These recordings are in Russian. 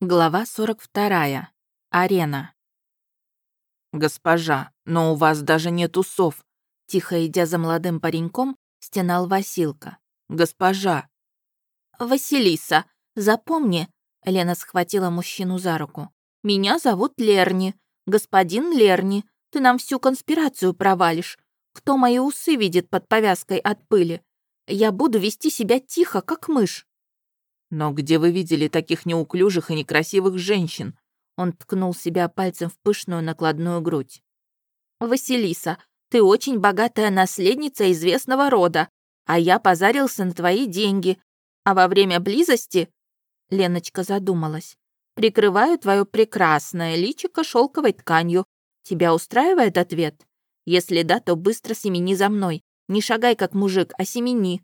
Глава 42. Арена. «Госпожа, но у вас даже нет усов!» Тихо идя за молодым пареньком, стенал Василка. «Госпожа!» «Василиса, запомни!» Лена схватила мужчину за руку. «Меня зовут Лерни. Господин Лерни, ты нам всю конспирацию провалишь. Кто мои усы видит под повязкой от пыли? Я буду вести себя тихо, как мышь». «Но где вы видели таких неуклюжих и некрасивых женщин?» Он ткнул себя пальцем в пышную накладную грудь. «Василиса, ты очень богатая наследница известного рода, а я позарился на твои деньги. А во время близости...» Леночка задумалась. «Прикрываю твое прекрасное личико шелковой тканью. Тебя устраивает ответ? Если да, то быстро семени за мной. Не шагай как мужик, а семени».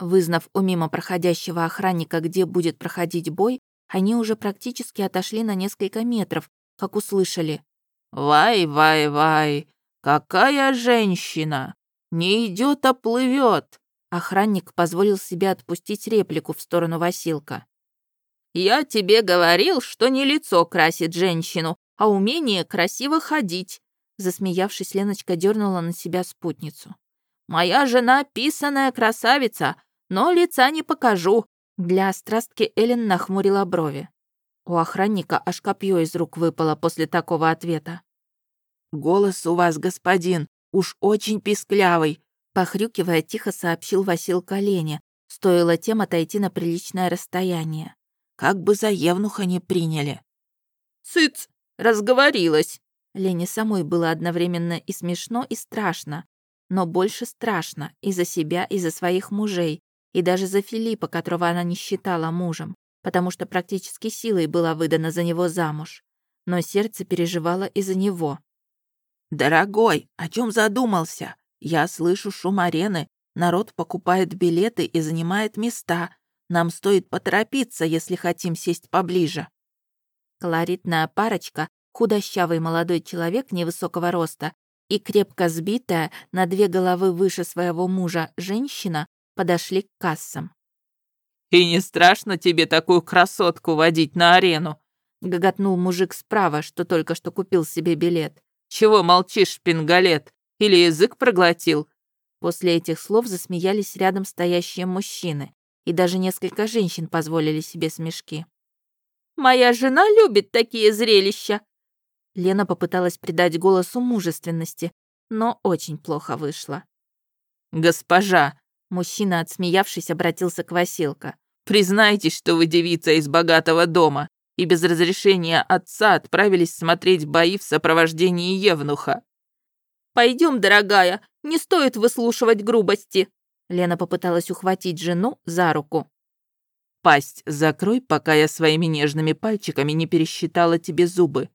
Вызнав у мимо проходящего охранника, где будет проходить бой, они уже практически отошли на несколько метров, как услышали. «Вай, вай, вай! Какая женщина! Не идет, а плывет!» Охранник позволил себе отпустить реплику в сторону Василка. «Я тебе говорил, что не лицо красит женщину, а умение красиво ходить!» Засмеявшись, Леночка дернула на себя спутницу. «Моя жена писаная красавица, но лица не покажу». Для острастки Эллен нахмурила брови. У охранника аж копье из рук выпало после такого ответа. «Голос у вас, господин, уж очень писклявый», похрюкивая, тихо сообщил Васил Лене, стоило тем отойти на приличное расстояние. «Как бы за евнуха не приняли». «Сыц! Разговорилась!» Лене самой было одновременно и смешно, и страшно. Но больше страшно и за себя, и за своих мужей, и даже за Филиппа, которого она не считала мужем, потому что практически силой была выдана за него замуж. Но сердце переживало и за него. «Дорогой, о чем задумался? Я слышу шум арены, народ покупает билеты и занимает места. Нам стоит поторопиться, если хотим сесть поближе». Колоритная парочка, худощавый молодой человек невысокого роста и крепко сбитая на две головы выше своего мужа женщина подошли к кассам. «И не страшно тебе такую красотку водить на арену?» — гоготнул мужик справа, что только что купил себе билет. «Чего молчишь, шпингалет? Или язык проглотил?» После этих слов засмеялись рядом стоящие мужчины, и даже несколько женщин позволили себе смешки. «Моя жена любит такие зрелища!» Лена попыталась придать голосу мужественности, но очень плохо вышло. «Госпожа, Мужчина, отсмеявшись, обратился к Василка. «Признайтесь, что вы девица из богатого дома и без разрешения отца отправились смотреть бои в сопровождении Евнуха». Пойдем, дорогая, не стоит выслушивать грубости». Лена попыталась ухватить жену за руку. «Пасть закрой, пока я своими нежными пальчиками не пересчитала тебе зубы».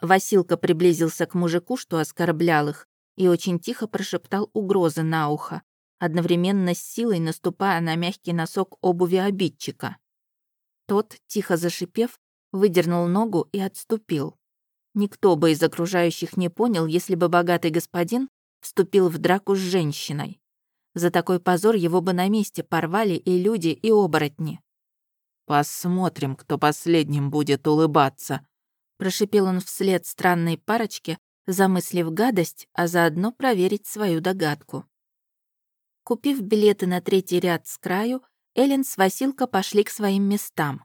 Василка приблизился к мужику, что оскорблял их, и очень тихо прошептал угрозы на ухо одновременно с силой наступая на мягкий носок обуви обидчика. Тот, тихо зашипев, выдернул ногу и отступил. Никто бы из окружающих не понял, если бы богатый господин вступил в драку с женщиной. За такой позор его бы на месте порвали и люди, и оборотни. «Посмотрим, кто последним будет улыбаться», прошипел он вслед странной парочке, замыслив гадость, а заодно проверить свою догадку. Купив билеты на третий ряд с краю, Эллен с Василко пошли к своим местам.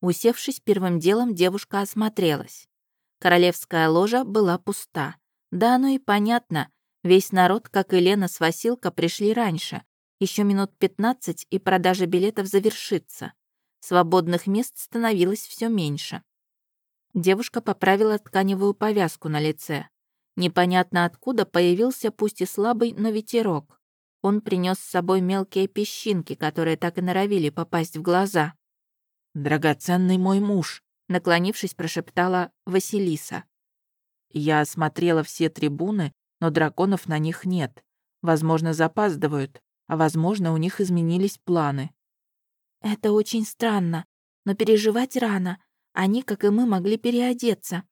Усевшись первым делом, девушка осмотрелась. Королевская ложа была пуста. Да, оно и понятно. Весь народ, как и Лена с Василко, пришли раньше. Еще минут 15, и продажа билетов завершится. Свободных мест становилось все меньше. Девушка поправила тканевую повязку на лице. Непонятно откуда появился пусть и слабый, но ветерок. Он принес с собой мелкие песчинки, которые так и норовили попасть в глаза. «Драгоценный мой муж», — наклонившись, прошептала Василиса. «Я осмотрела все трибуны, но драконов на них нет. Возможно, запаздывают, а возможно, у них изменились планы». «Это очень странно, но переживать рано. Они, как и мы, могли переодеться.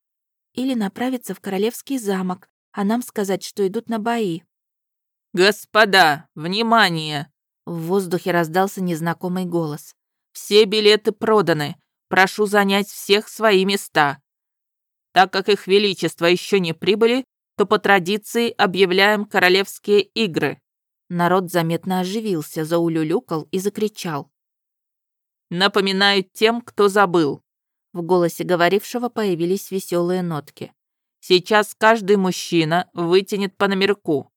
Или направиться в королевский замок, а нам сказать, что идут на бои». «Господа, внимание!» В воздухе раздался незнакомый голос. «Все билеты проданы. прошу занять всех свои места. Так как их величество еще не прибыли, то по традиции объявляем королевские игры». Народ заметно оживился, заулюлюкал и закричал. «Напоминаю тем, кто забыл». В голосе говорившего появились веселые нотки. «Сейчас каждый мужчина вытянет по номерку».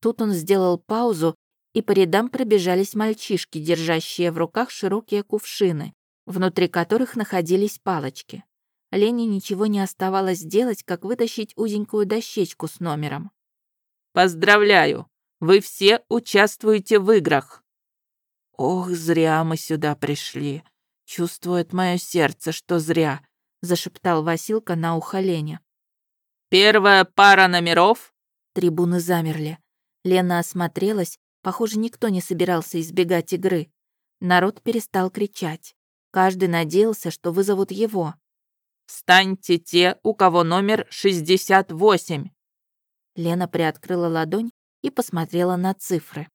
Тут он сделал паузу, и по рядам пробежались мальчишки, держащие в руках широкие кувшины, внутри которых находились палочки. Лене ничего не оставалось делать, как вытащить узенькую дощечку с номером. «Поздравляю! Вы все участвуете в играх!» «Ох, зря мы сюда пришли. Чувствует мое сердце, что зря», — зашептал Василка на ухо Лене. «Первая пара номеров?» Трибуны замерли. Лена осмотрелась, похоже, никто не собирался избегать игры. Народ перестал кричать. Каждый надеялся, что вызовут его. Встаньте те, у кого номер 68!» Лена приоткрыла ладонь и посмотрела на цифры.